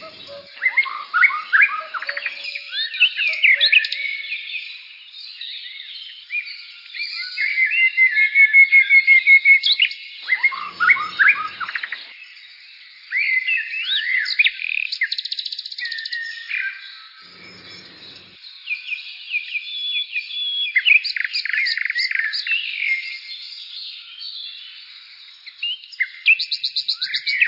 Thank you. ¡Gracias!